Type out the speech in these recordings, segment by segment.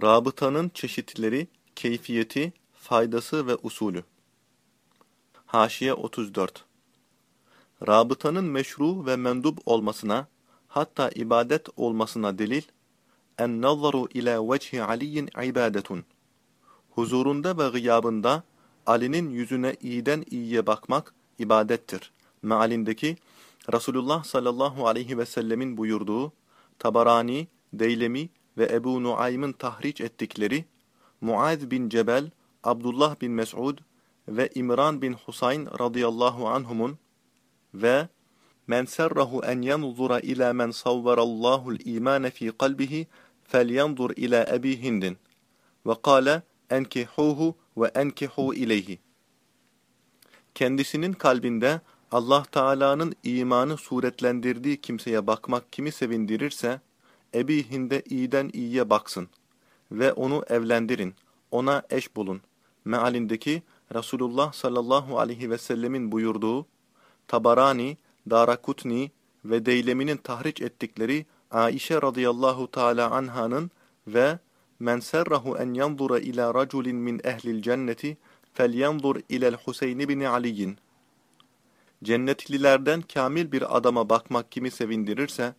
Rabıtanın çeşitleri, keyfiyeti, faydası ve usulü. Haşiye 34 Rabıtanın meşru ve mendup olmasına, hatta ibadet olmasına delil, En-nazaru ila vecihi aliyin ibadetun. Huzurunda ve gıyabında Ali'nin yüzüne iyiden iyiye bakmak ibadettir. Mealindeki Resulullah sallallahu aleyhi ve sellemin buyurduğu Tabarani, Deylemi ve Ebu Nuaym'ın tahric ettikleri Muaz bin Cebel, Abdullah bin Mes'ud ve İmran bin Husayn radıyallahu anhumun ve Men serrahu en yanzura ila men savvarallahu'l iman fi kalbihi felyanzur ila Ebi Hindin ve kâle enkihuhu ve enkihu ileyhi. Kendisinin kalbinde Allah Teala'nın imanı suretlendirdiği kimseye bakmak kimi sevindirirse, Ebi Hind'e iyiden iyiye baksın ve onu evlendirin, ona eş bulun. Mealindeki Resulullah sallallahu aleyhi ve sellemin buyurduğu, Tabarani, Darakutni ve Deylemi'nin tahriç ettikleri Aişe radıyallahu teala anhanın ve Men serrahu en yanzura ila raculin min ehlil cenneti felyanzur ilel Huseyn bin Ali'yin. Cennetlilerden kamil bir adama bakmak kimi sevindirirse,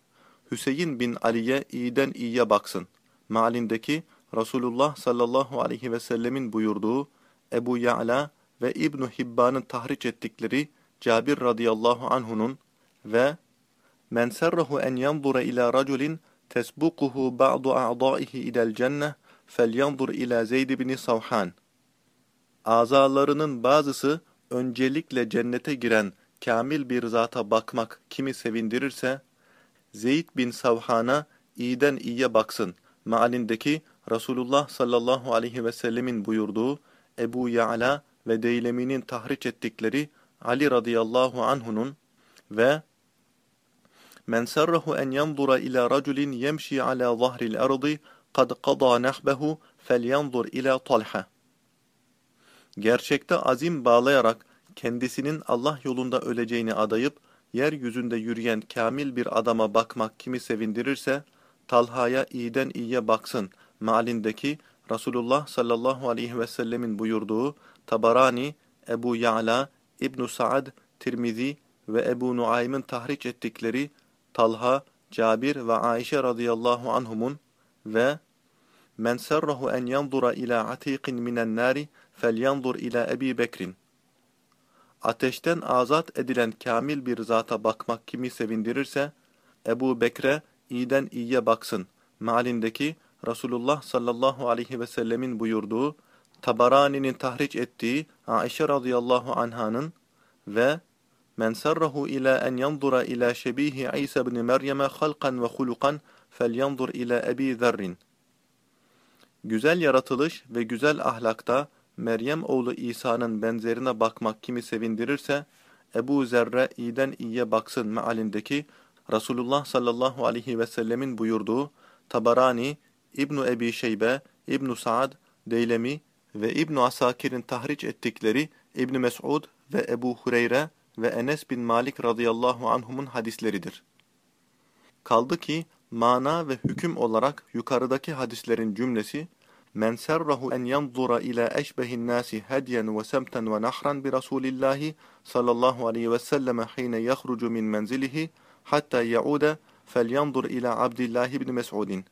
Hüseyin bin Ali'ye iyiden iyiye baksın. Mealindeki Resulullah sallallahu aleyhi ve sellemin buyurduğu Ebu Ya'la ve İbn Hibban'ın tahriç ettikleri Cabir radıyallahu anhu'nun ve Men serrahu en yanzura ila raculin tesbuquhu ba'du a'da'ihi ila'l cenneh felyanzur ila Zeyd bin Savhan. Azalarının bazısı öncelikle cennete giren kamil bir zata bakmak kimi sevindirirse, Zeyd bin Savhan'a iyiden iyiye baksın. Mealindeki Resulullah sallallahu aleyhi ve sellemin buyurduğu Ebu Ya'la ve Deylemi'nin tahriç ettikleri Ali radıyallahu anhu'nun ve Men serrahu en yanzura ila raculin yemşi ala zahril ardı kad qada nahbehu felyanzur ila Talha. Gerçekte azim bağlayarak kendisinin Allah yolunda öleceğini adayıp yeryüzünde yürüyen kamil bir adama bakmak kimi sevindirirse Talha'ya iyiden iyiye baksın mealindeki Resulullah sallallahu aleyhi ve sellemin buyurduğu Tabarani, Ebu Ya'la, İbn Sa'd, Tirmizi ve Ebu Nuaym'ın tahriç ettikleri Talha, Cabir ve Ayşe radıyallahu anhumun ve Men serrahu en yanzura ila atiqin minen nari felyanzur ila Ebi Bekrin. Ateşten azat edilen kamil bir zata bakmak kimi sevindirirse, Ebu Bekre iyiden iyiye baksın. Mealindeki Resulullah sallallahu aleyhi ve sellemin buyurduğu, Tabarani'nin tahriç ettiği Aişe radıyallahu anhanın ve Men serrahu ila en yanzura ila şebihi İsa ibn Meryem'e halkan ve hulukan felyanzur ila Ebi Zerrin. Güzel yaratılış ve güzel ahlakta Meryem oğlu İsa'nın benzerine bakmak kimi sevindirirse, Ebu Zerre iyiden iyiye baksın mealindeki Resulullah sallallahu aleyhi ve sellemin buyurduğu Tabarani, İbn Ebi Şeybe, İbn Sa'd, Deylemi ve İbn Asakir'in tahriç ettikleri İbn Mes'ud ve Ebu Hureyre ve Enes bin Malik radıyallahu anhumun hadisleridir. Kaldı ki mana ve hüküm olarak yukarıdaki hadislerin cümlesi Men serrahu en yanzura ila eşbehin nasi hedyen ve semten ve nahran bi Rasulillahi sallallahu aleyhi ve selleme hine yahrucu min menzilihi hatta yaude felyanzur ila Abdullah ibn Mes'udin.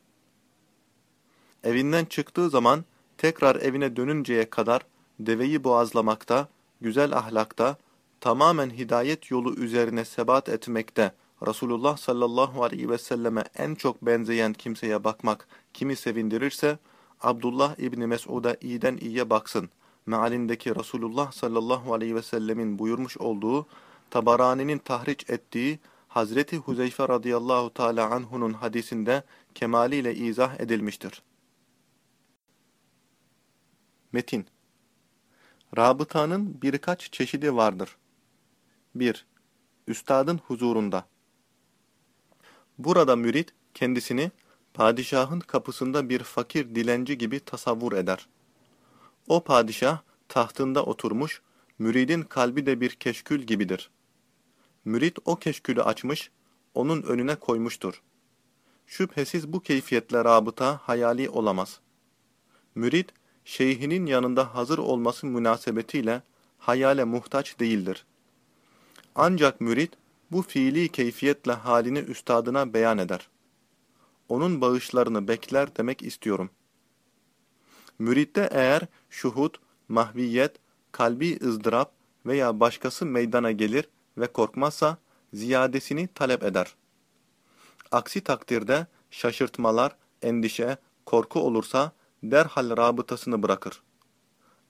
Evinden çıktığı zaman tekrar evine dönünceye kadar deveyi boğazlamakta, güzel ahlakta, tamamen hidayet yolu üzerine sebat etmekte Resulullah sallallahu aleyhi ve selleme en çok benzeyen kimseye bakmak kimi sevindirirse, Abdullah İbni Mes'ud'a iyiden iyiye baksın. Mealindeki Resulullah sallallahu aleyhi ve sellemin buyurmuş olduğu, Tabarani'nin tahriç ettiği Hazreti Huzeyfe radıyallahu teala anhu'nun hadisinde kemaliyle izah edilmiştir. Metin Rabıtanın birkaç çeşidi vardır. 1. Üstadın huzurunda Burada mürit kendisini padişahın kapısında bir fakir dilenci gibi tasavvur eder. O padişah tahtında oturmuş, müridin kalbi de bir keşkül gibidir. Mürit o keşkülü açmış, onun önüne koymuştur. Şüphesiz bu keyfiyetle rabıta hayali olamaz. Mürid, şeyhinin yanında hazır olması münasebetiyle hayale muhtaç değildir. Ancak mürid, bu fiili keyfiyetle halini üstadına beyan eder. Onun bağışlarını bekler demek istiyorum. Müridde eğer şuhud, mahviyet, kalbi ızdırap veya başkası meydana gelir ve korkmazsa ziyadesini talep eder. Aksi takdirde şaşırtmalar, endişe, korku olursa derhal rabıtasını bırakır.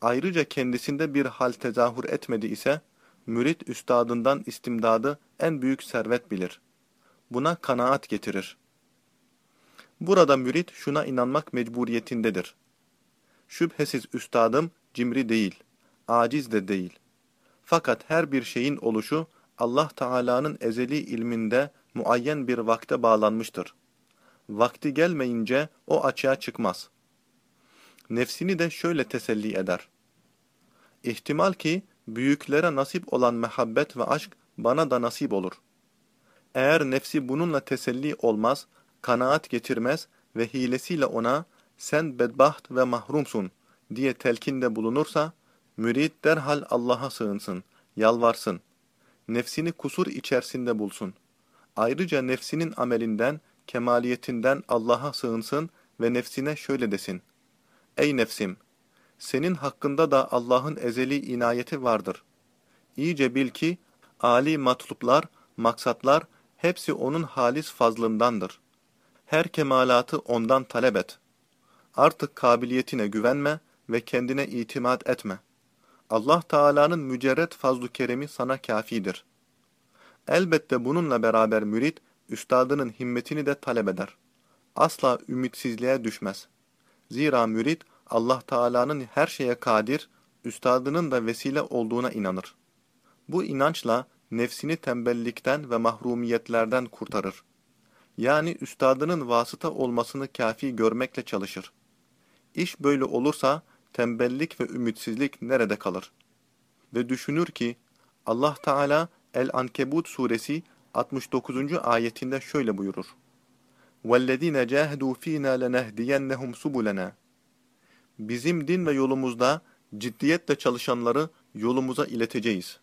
Ayrıca kendisinde bir hal tezahür etmedi ise, mürit üstadından istimdadı en büyük servet bilir. Buna kanaat getirir. Burada mürit şuna inanmak mecburiyetindedir. Şüphesiz üstadım cimri değil, aciz de değil. Fakat her bir şeyin oluşu Allah Teala'nın ezeli ilminde muayyen bir vakte bağlanmıştır. Vakti gelmeyince o açığa çıkmaz. Nefsini de şöyle teselli eder. İhtimal ki büyüklere nasip olan mehabbet ve aşk bana da nasip olur. Eğer nefsi bununla teselli olmaz, kanaat getirmez ve hilesiyle ona sen bedbaht ve mahrumsun diye telkinde bulunursa, mürid derhal Allah'a sığınsın, yalvarsın. Nefsini kusur içerisinde bulsun. Ayrıca nefsinin amelinden, kemaliyetinden Allah'a sığınsın ve nefsine şöyle desin. Ey nefsim! Senin hakkında da Allah'ın ezeli inayeti vardır. İyice bil ki, âli matluplar, maksatlar, hepsi onun halis fazlındandır. Her kemalatı ondan talep et. Artık kabiliyetine güvenme ve kendine itimat etme. Allah Teala'nın mücerret fazlu keremi sana kafidir. Elbette bununla beraber mürit, üstadının himmetini de talep eder. Asla ümitsizliğe düşmez. Zira mürit, Allah Teala'nın her şeye kadir, üstadının da vesile olduğuna inanır. Bu inançla nefsini tembellikten ve mahrumiyetlerden kurtarır Yani üstadının vasıta olmasını kafi görmekle çalışır. İş böyle olursa tembellik ve ümitsizlik nerede kalır? Ve düşünür ki Allah Teala El-Ankebut suresi 69. ayetinde şöyle buyurur. وَالَّذ۪ينَ جَاهَدُوا ف۪ينَا لَنَهْدِيَنَّهُمْ سُبُلَنَا Bizim din ve yolumuzda ciddiyetle çalışanları yolumuza ileteceğiz.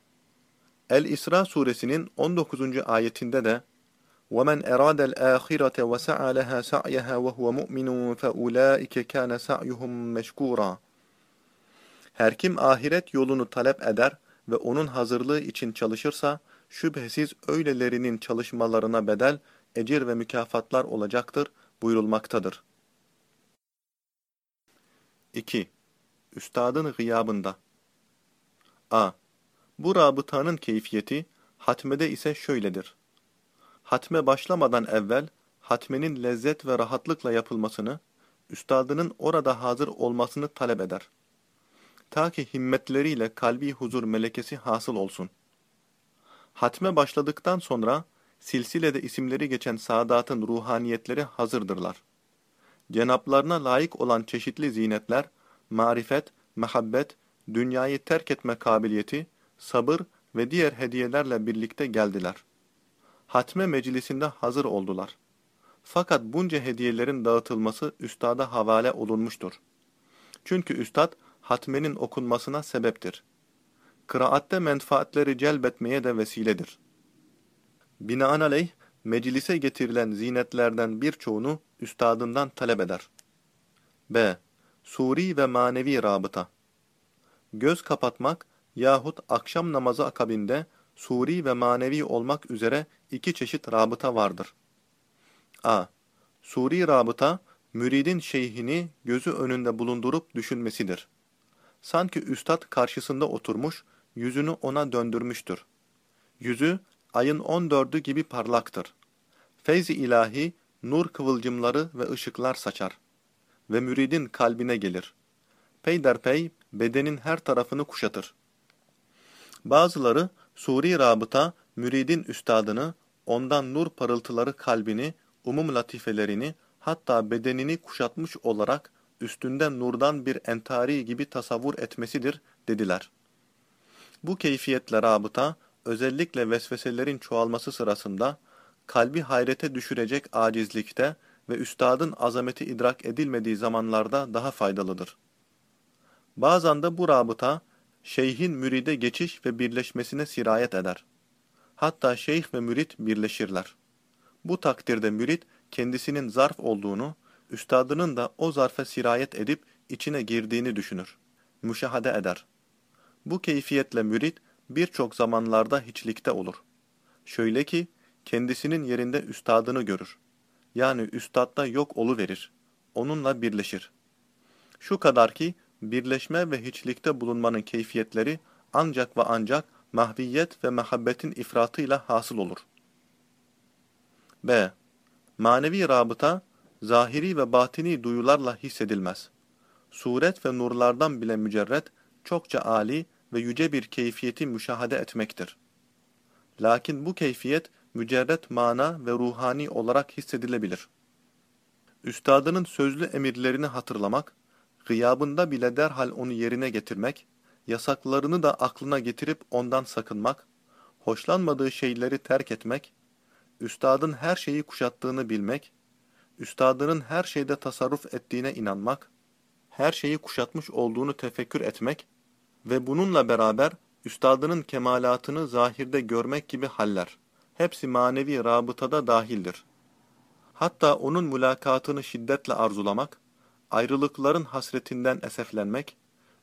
El-İsra suresinin 19. ayetinde de وَمَنْ اَرَادَ الْآخِرَةَ وَسَعَى لَهَا سَعْيَهَا وَهُوَ مُؤْمِنٌ فَاُولَٰئِكَ كَانَ سَعْيُهُمْ مَشْكُورًا Her kim ahiret yolunu talep eder ve onun hazırlığı için çalışırsa, şüphesiz öylelerinin çalışmalarına bedel, ecir ve mükafatlar olacaktır buyurulmaktadır. 2. Üstadın gıyabında A. Bu rabıtanın keyfiyeti, hatmede ise şöyledir. Hatme başlamadan evvel, hatmenin lezzet ve rahatlıkla yapılmasını, üstadının orada hazır olmasını talep eder. Ta ki himmetleriyle kalbi huzur melekesi hasıl olsun. Hatme başladıktan sonra, silsilede isimleri geçen saadatın ruhaniyetleri hazırdırlar. Cenaplarına layık olan çeşitli zinetler, marifet, mehabbet, dünyayı terk etme kabiliyeti, sabır ve diğer hediyelerle birlikte geldiler. Hatme meclisinde hazır oldular. Fakat bunca hediyelerin dağıtılması üstada havale olunmuştur. Çünkü üstad, hatmenin okunmasına sebeptir. Kıraatte menfaatleri celbetmeye de vesiledir. Binaenaleyh, meclise getirilen zinetlerden birçoğunu üstadından talep eder. B. Suri ve manevi rabıta Göz kapatmak yahut akşam namazı akabinde suri ve manevi olmak üzere iki çeşit rabıta vardır. A. Suri rabıta, müridin şeyhini gözü önünde bulundurup düşünmesidir. Sanki üstad karşısında oturmuş, yüzünü ona döndürmüştür. Yüzü, ayın on dördü gibi parlaktır. Feyzi ilahi, nur kıvılcımları ve ışıklar saçar. Ve müridin kalbine gelir. Peyderpey, bedenin her tarafını kuşatır. Bazıları, Suri rabıta, müridin üstadını, ondan nur parıltıları kalbini, umum latifelerini, hatta bedenini kuşatmış olarak üstünden nurdan bir entari gibi tasavvur etmesidir dediler. Bu keyfiyetle rabıta, özellikle vesveselerin çoğalması sırasında, kalbi hayrete düşürecek acizlikte ve üstadın azameti idrak edilmediği zamanlarda daha faydalıdır. Bazen de bu rabıta, şeyhin müride geçiş ve birleşmesine sirayet eder. Hatta şeyh ve mürit birleşirler. Bu takdirde mürit, kendisinin zarf olduğunu, üstadının da o zarfe sirayet edip içine girdiğini düşünür. Müşahede eder. Bu keyfiyetle mürit, birçok zamanlarda hiçlikte olur. Şöyle ki, kendisinin yerinde üstadını görür. Yani üstadda yok olu verir. Onunla birleşir. Şu kadar ki, birleşme ve hiçlikte bulunmanın keyfiyetleri ancak ve ancak mahviyet ve mehabbetin ifratıyla hasıl olur. B. Manevi rabıta, zahiri ve batini duyularla hissedilmez. Suret ve nurlardan bile mücerret, çokça âli ve yüce bir keyfiyeti müşahede etmektir. Lakin bu keyfiyet, mücerret mana ve ruhani olarak hissedilebilir. Üstadının sözlü emirlerini hatırlamak, gıyabında bile derhal onu yerine getirmek, yasaklarını da aklına getirip ondan sakınmak, hoşlanmadığı şeyleri terk etmek, üstadın her şeyi kuşattığını bilmek, üstadının her şeyde tasarruf ettiğine inanmak, her şeyi kuşatmış olduğunu tefekkür etmek ve bununla beraber üstadının kemalatını zahirde görmek gibi haller. Hepsi manevi rabıtada dahildir. Hatta onun mülakatını şiddetle arzulamak, ayrılıkların hasretinden eseflenmek,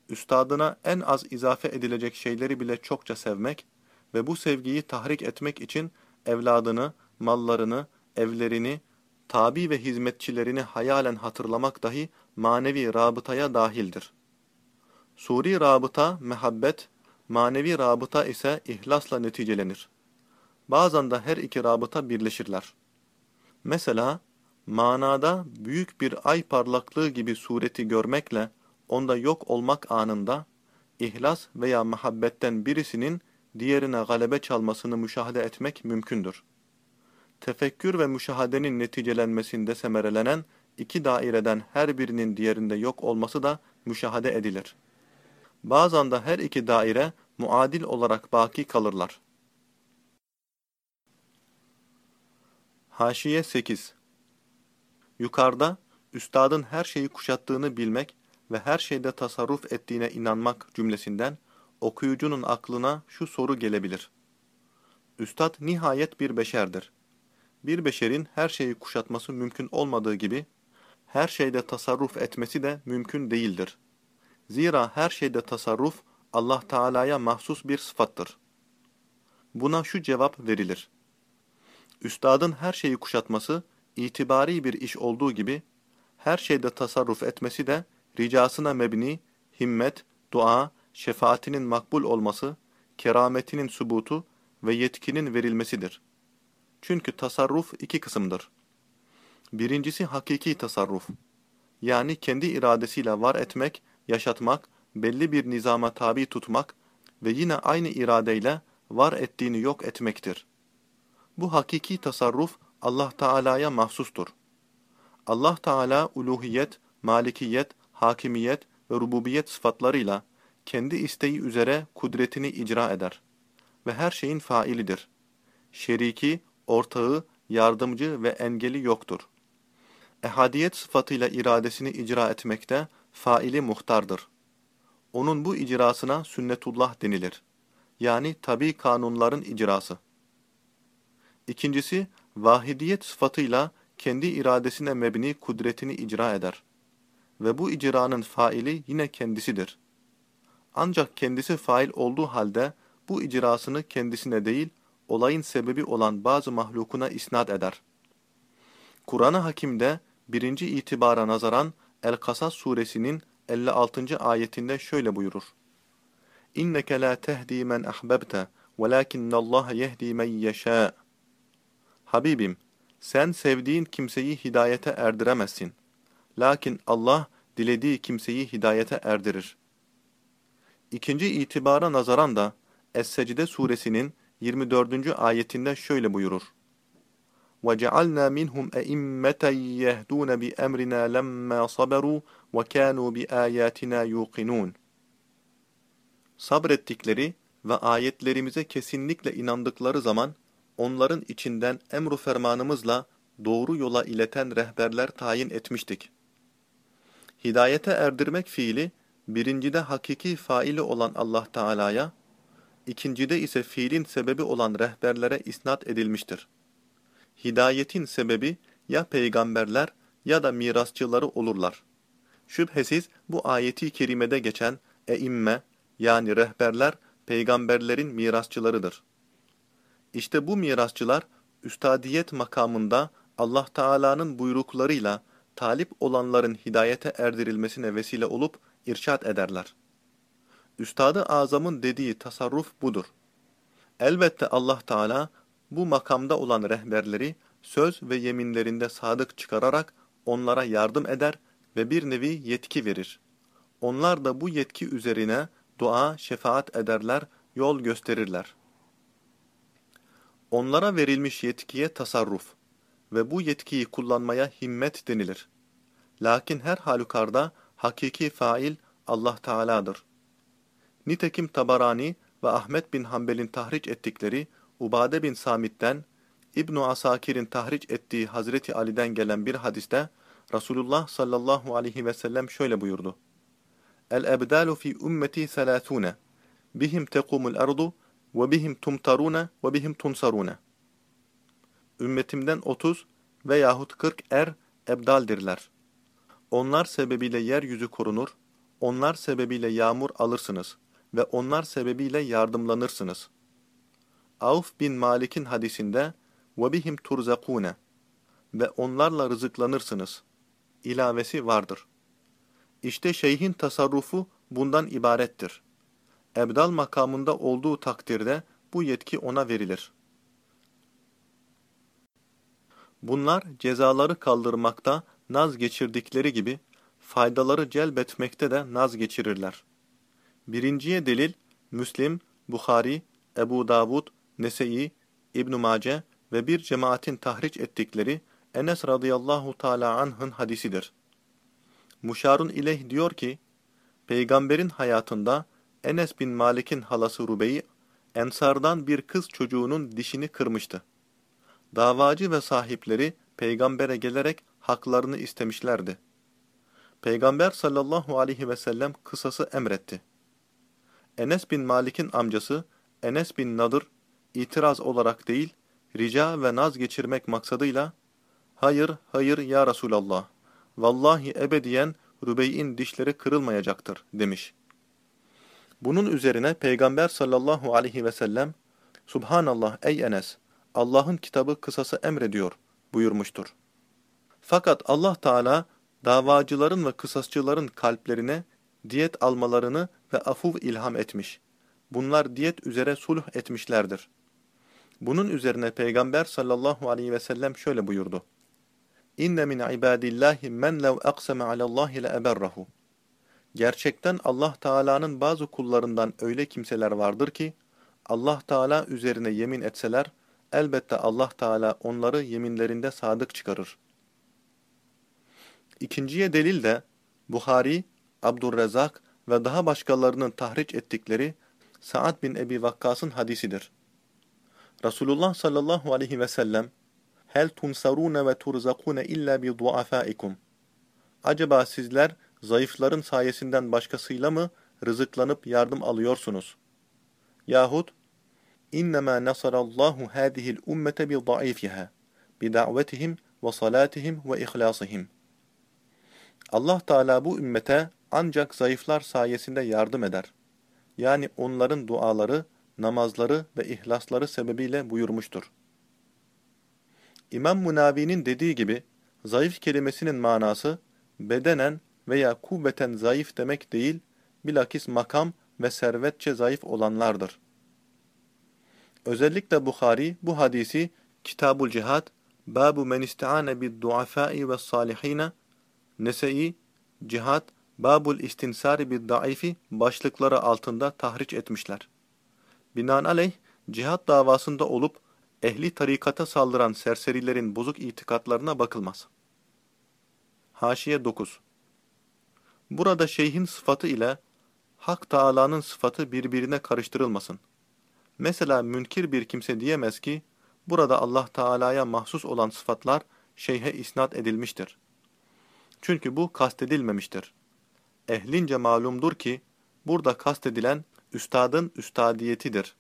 üstadına en az izafe edilecek şeyleri bile çokça sevmek ve bu sevgiyi tahrik etmek için evladını, mallarını, evlerini, tabi ve hizmetçilerini hayalen hatırlamak dahi manevi rabıtaya dahildir. Suri rabıta, mehabbet, manevi rabıta ise ihlasla neticelenir. Bazen de her iki rabıta birleşirler. Mesela, manada büyük bir ay parlaklığı gibi sureti görmekle onda yok olmak anında, ihlas veya muhabbetten birisinin diğerine galebe çalmasını müşahede etmek mümkündür. Tefekkür ve müşahadenin neticelenmesinde semerelenen iki daireden her birinin diğerinde yok olması da müşahede edilir. Bazen de her iki daire muadil olarak baki kalırlar. Haşiye 8 Yukarıda, üstadın her şeyi kuşattığını bilmek ve her şeyde tasarruf ettiğine inanmak cümlesinden okuyucunun aklına şu soru gelebilir. Üstad nihayet bir beşerdir. Bir beşerin her şeyi kuşatması mümkün olmadığı gibi, her şeyde tasarruf etmesi de mümkün değildir. Zira her şeyde tasarruf Allah Teala'ya mahsus bir sıfattır. Buna şu cevap verilir. Üstadın her şeyi kuşatması itibari bir iş olduğu gibi, her şeyde tasarruf etmesi de ricasına mebni, himmet, dua, şefaatinin makbul olması, kerametinin subutu ve yetkinin verilmesidir. Çünkü tasarruf iki kısımdır. Birincisi hakiki tasarruf. Yani kendi iradesiyle var etmek, yaşatmak, belli bir nizama tabi tutmak ve yine aynı iradeyle var ettiğini yok etmektir. Bu hakiki tasarruf Allah Teala'ya mahsustur. Allah Teala uluhiyet, malikiyet, hakimiyet ve rububiyet sıfatlarıyla kendi isteği üzere kudretini icra eder ve her şeyin failidir. Şeriki, ortağı, yardımcı ve engeli yoktur. Ehadiyet sıfatıyla iradesini icra etmekte faili muhtardır. Onun bu icrasına sünnetullah denilir. Yani tabi kanunların icrası. İkincisi, vahidiyet sıfatıyla kendi iradesine mebni kudretini icra eder. Ve bu icranın faili yine kendisidir. Ancak kendisi fail olduğu halde bu icrasını kendisine değil, olayın sebebi olan bazı mahlukuna isnat eder. Kur'an-ı Hakim'de birinci itibara nazaran El-Kasas suresinin 56. ayetinde şöyle buyurur. İnneke la tehdi men ahbabte velakinnallaha yehdi men yeşâ. Habibim, sen sevdiğin kimseyi hidayete erdiremezsin. Lakin Allah dilediği kimseyi hidayete erdirir. İkinci itibara nazaran da Es-Secde suresinin 24. ayetinde şöyle buyurur. وَجَعَلْنَا مِنْهُمْ اَئِمَّةً يَهْدُونَ بِأَمْرِنَا لَمَّا صَبَرُوا وَكَانُوا بِآيَاتِنَا يُوقِنُونَ Sabrettikleri ve ayetlerimize kesinlikle inandıkları zaman onların içinden emru fermanımızla doğru yola ileten rehberler tayin etmiştik. Hidayete erdirmek fiili, birincide hakiki faili olan Allah Teala'ya, ikincide ise fiilin sebebi olan rehberlere isnat edilmiştir. Hidayetin sebebi ya peygamberler ya da mirasçıları olurlar. Şüphesiz bu ayeti kerimede geçen eimme yani rehberler peygamberlerin mirasçılarıdır. İşte bu mirasçılar üstadiyet makamında Allah Teala'nın buyruklarıyla talip olanların hidayete erdirilmesine vesile olup irşat ederler. Üstadı Azam'ın dediği tasarruf budur. Elbette Allah Teala bu makamda olan rehberleri söz ve yeminlerinde sadık çıkararak onlara yardım eder ve bir nevi yetki verir. Onlar da bu yetki üzerine dua, şefaat ederler, yol gösterirler. Onlara verilmiş yetkiye tasarruf ve bu yetkiyi kullanmaya himmet denilir. Lakin her halükarda hakiki fail Allah Teala'dır. Nitekim Tabarani ve Ahmet bin Hanbel'in tahriç ettikleri Ubade bin Samit'ten, ibn Asakir'in tahriç ettiği Hazreti Ali'den gelen bir hadiste Resulullah sallallahu aleyhi ve sellem şöyle buyurdu. El-ebdalu fi ümmeti selâthûne, bihim tekumul ardu ve bihim tumtarune ve bihim tunsarune Ümmetimden 30 veyahut 40 er ebdaldirler. Onlar sebebiyle yeryüzü korunur, onlar sebebiyle yağmur alırsınız ve onlar sebebiyle yardımlanırsınız. Avf bin Malik'in hadisinde وَبِهِمْ تُرْزَقُونَ ve onlarla rızıklanırsınız ilavesi vardır. İşte şeyhin tasarrufu bundan ibarettir. Ebdal makamında olduğu takdirde bu yetki ona verilir. Bunlar cezaları kaldırmakta naz geçirdikleri gibi faydaları celbetmekte de naz geçirirler. Birinciye delil Müslim, Bukhari, Ebu Davud, Nese'i, İbn Mace ve bir cemaatin tahriç ettikleri Enes radıyallahu teala anh'ın hadisidir. Muşarun ileyh diyor ki, Peygamberin hayatında Enes bin Malik'in halası Rubeyi, Ensardan bir kız çocuğunun dişini kırmıştı. Davacı ve sahipleri peygambere gelerek haklarını istemişlerdi. Peygamber sallallahu aleyhi ve sellem kısası emretti. Enes bin Malik'in amcası Enes bin Nadır itiraz olarak değil, rica ve naz geçirmek maksadıyla Hayır, hayır ya Resulallah. Vallahi ebediyen Rübey'in dişleri kırılmayacaktır demiş. Bunun üzerine Peygamber sallallahu aleyhi ve sellem Subhanallah ey Enes, Allah'ın kitabı kısası emrediyor buyurmuştur. Fakat Allah Teala davacıların ve kısasçıların kalplerine diyet almalarını ve afuv ilham etmiş. Bunlar diyet üzere sulh etmişlerdir. Bunun üzerine Peygamber sallallahu aleyhi ve sellem şöyle buyurdu. İnne min ibadillahi men lev akseme alallahi le eberrahu. Gerçekten Allah Teala'nın bazı kullarından öyle kimseler vardır ki Allah Teala üzerine yemin etseler elbette Allah Teala onları yeminlerinde sadık çıkarır. İkinciye delil de Buhari, Abdurrezzak ve daha başkalarının tahriç ettikleri Sa'd bin Ebi Vakkas'ın hadisidir. Resulullah sallallahu aleyhi ve sellem Hel tunsarune ve turzakune illa bi duafaikum. Acaba sizler zayıfların sayesinden başkasıyla mı rızıklanıp yardım alıyorsunuz? Yahut İnnemâ nasarallahu hâzihil ummete bi zayıfiha bi davetihim ve salatihim ve ihlasihim. Allah Teala bu ümmete ancak zayıflar sayesinde yardım eder. Yani onların duaları, namazları ve ihlasları sebebiyle buyurmuştur. İmam Munavi'nin dediği gibi, zayıf kelimesinin manası, bedenen veya kuvveten zayıf demek değil, bilakis makam ve servetçe zayıf olanlardır. Özellikle Bukhari bu hadisi Kitabul Cihad, Babu men isti'ane bid duafai ve salihine, Nese'i, Cihad, Babul istinsari bid daifi başlıkları altında tahriç etmişler. Binaenaleyh, cihat davasında olup ehli tarikata saldıran serserilerin bozuk itikatlarına bakılmaz. Haşiye 9 Burada şeyhin sıfatı ile Hak Teâlâ'nın sıfatı birbirine karıştırılmasın. Mesela münkir bir kimse diyemez ki, burada Allah Teala'ya mahsus olan sıfatlar şeyhe isnat edilmiştir. Çünkü bu kastedilmemiştir. Ehlince malumdur ki, burada kastedilen üstadın üstadiyetidir.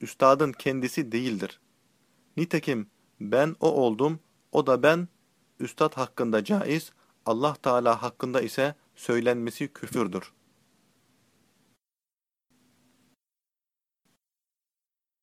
Üstadın kendisi değildir. Nitekim ben o oldum, o da ben, üstad hakkında caiz, Allah Teala hakkında ise söylenmesi küfürdür.